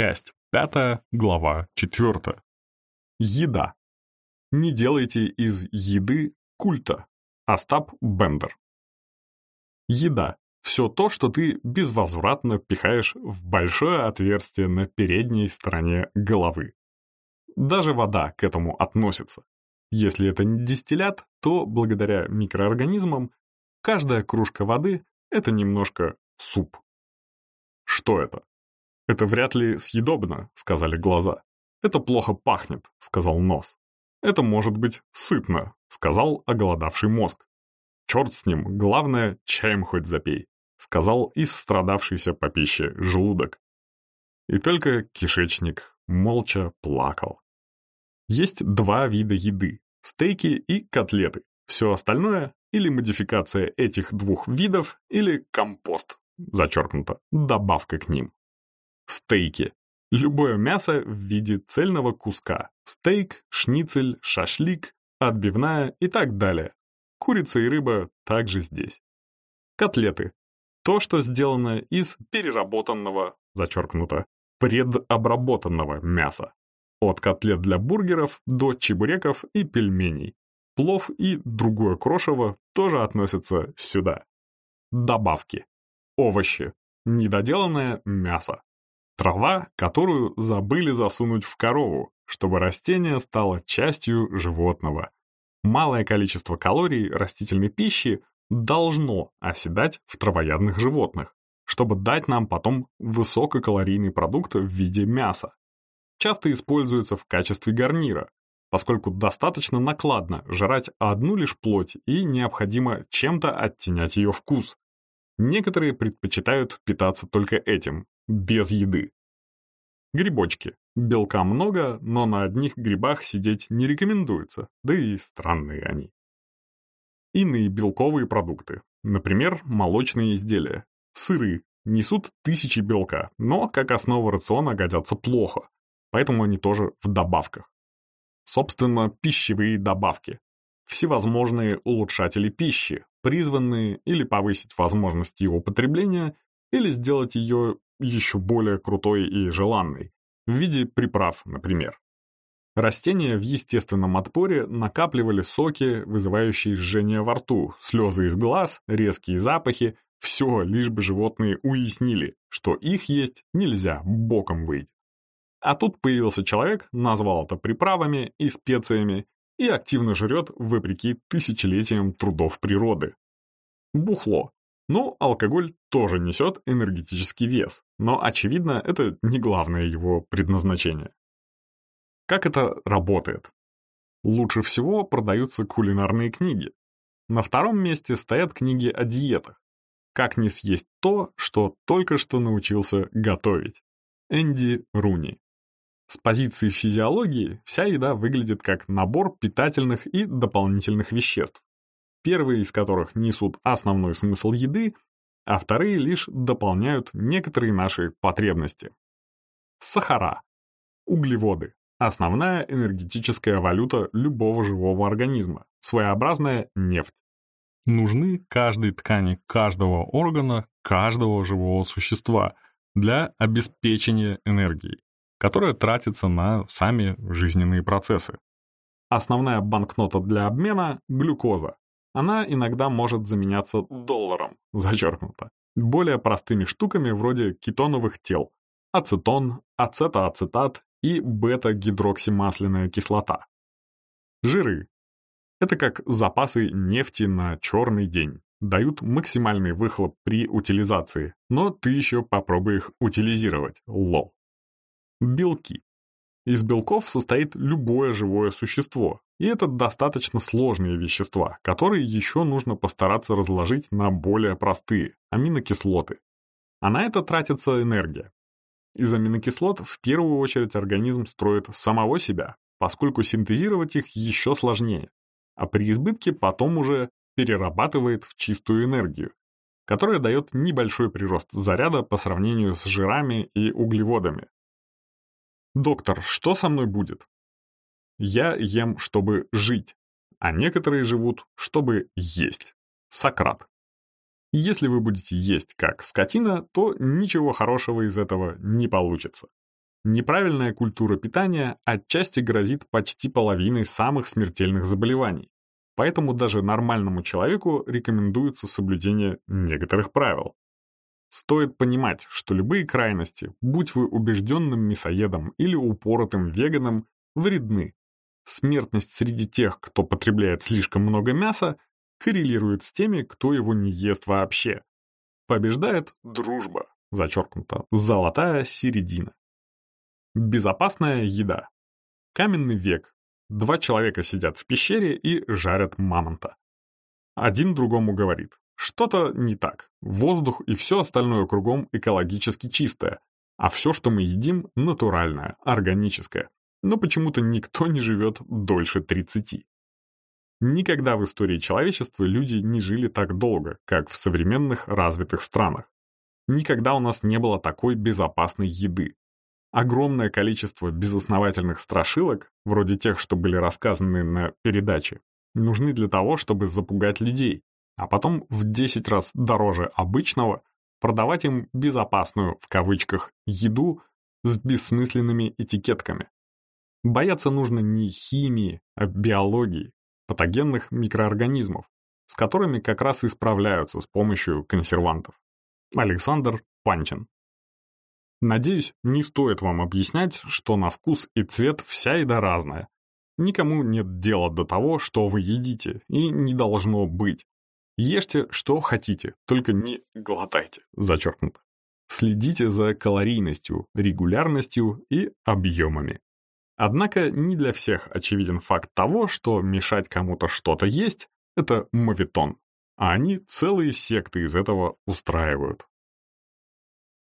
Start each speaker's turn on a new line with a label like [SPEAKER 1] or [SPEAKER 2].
[SPEAKER 1] Часть 5, глава 4. Еда. Не делайте из еды культа. Остап Бендер. Еда – все то, что ты безвозвратно пихаешь в большое отверстие на передней стороне головы. Даже вода к этому относится. Если это не дистиллят, то благодаря микроорганизмам каждая кружка воды – это немножко суп. Что это? «Это вряд ли съедобно», — сказали глаза. «Это плохо пахнет», — сказал нос. «Это может быть сытно», — сказал оголодавший мозг. «Черт с ним, главное, чаем хоть запей», — сказал истрадавшийся по пище желудок. И только кишечник молча плакал. Есть два вида еды – стейки и котлеты. Все остальное – или модификация этих двух видов, или компост, зачеркнуто, добавка к ним. Стейки. Любое мясо в виде цельного куска. Стейк, шницель, шашлик, отбивная и так далее. Курица и рыба также здесь. Котлеты. То, что сделано из переработанного, зачеркнуто, предобработанного мяса. От котлет для бургеров до чебуреков и пельменей. Плов и другое крошево тоже относятся сюда. Добавки. Овощи. Недоделанное мясо. Трава, которую забыли засунуть в корову, чтобы растение стало частью животного. Малое количество калорий растительной пищи должно оседать в травоядных животных, чтобы дать нам потом высококалорийный продукт в виде мяса. Часто используется в качестве гарнира, поскольку достаточно накладно жрать одну лишь плоть и необходимо чем-то оттенять ее вкус. Некоторые предпочитают питаться только этим, без еды. Грибочки. Белка много, но на одних грибах сидеть не рекомендуется, да и странные они. Иные белковые продукты, например, молочные изделия. Сыры несут тысячи белка, но как основа рациона годятся плохо, поэтому они тоже в добавках. Собственно, пищевые добавки. Всевозможные улучшатели пищи, призванные или повысить возможность ее употребления, или сделать ее еще более крутой и желанной, в виде приправ, например. Растения в естественном отпоре накапливали соки, вызывающие жжение во рту, слезы из глаз, резкие запахи, все, лишь бы животные уяснили, что их есть нельзя, боком выйти. А тут появился человек, назвал это приправами и специями и активно жрет вопреки тысячелетиям трудов природы. Бухло. Ну, алкоголь тоже несет энергетический вес, но, очевидно, это не главное его предназначение. Как это работает? Лучше всего продаются кулинарные книги. На втором месте стоят книги о диетах. Как не съесть то, что только что научился готовить. Энди Руни. С позиции физиологии вся еда выглядит как набор питательных и дополнительных веществ, первые из которых несут основной смысл еды, а вторые лишь дополняют некоторые наши потребности. Сахара. Углеводы. Основная энергетическая валюта любого живого организма. Своеобразная нефть. Нужны каждой ткани каждого органа, каждого живого существа для обеспечения энергией, которая тратится на сами жизненные процессы. Основная банкнота для обмена – глюкоза, она иногда может заменяться долларом, зачеркнуто, более простыми штуками вроде кетоновых тел, ацетон, ацетоацетат и бета-гидроксимасляная кислота. Жиры. Это как запасы нефти на черный день. Дают максимальный выхлоп при утилизации, но ты еще попробуй их утилизировать, лол. Белки. Из белков состоит любое живое существо, и это достаточно сложные вещества, которые еще нужно постараться разложить на более простые – аминокислоты. А на это тратится энергия. Из аминокислот в первую очередь организм строит самого себя, поскольку синтезировать их еще сложнее, а при избытке потом уже перерабатывает в чистую энергию, которая дает небольшой прирост заряда по сравнению с жирами и углеводами, «Доктор, что со мной будет?» «Я ем, чтобы жить, а некоторые живут, чтобы есть». Сократ. Если вы будете есть как скотина, то ничего хорошего из этого не получится. Неправильная культура питания отчасти грозит почти половиной самых смертельных заболеваний. Поэтому даже нормальному человеку рекомендуется соблюдение некоторых правил. Стоит понимать, что любые крайности, будь вы убежденным мясоедом или упоротым веганом, вредны. Смертность среди тех, кто потребляет слишком много мяса, коррелирует с теми, кто его не ест вообще. Побеждает дружба, зачеркнуто, золотая середина. Безопасная еда. Каменный век. Два человека сидят в пещере и жарят мамонта. Один другому говорит, что-то не так. Воздух и все остальное кругом экологически чистое, а все, что мы едим, натуральное, органическое. Но почему-то никто не живет дольше 30. Никогда в истории человечества люди не жили так долго, как в современных развитых странах. Никогда у нас не было такой безопасной еды. Огромное количество безосновательных страшилок, вроде тех, что были рассказаны на передаче, нужны для того, чтобы запугать людей, а потом в 10 раз дороже обычного продавать им «безопасную» в кавычках еду с бессмысленными этикетками. Бояться нужно не химии, а биологии, патогенных микроорганизмов, с которыми как раз и справляются с помощью консервантов. Александр Панчин Надеюсь, не стоит вам объяснять, что на вкус и цвет вся еда разная. Никому нет дела до того, что вы едите, и не должно быть. Ешьте, что хотите, только не глотайте, зачеркнуто. Следите за калорийностью, регулярностью и объемами. Однако не для всех очевиден факт того, что мешать кому-то что-то есть – это мавитон, а они целые секты из этого устраивают.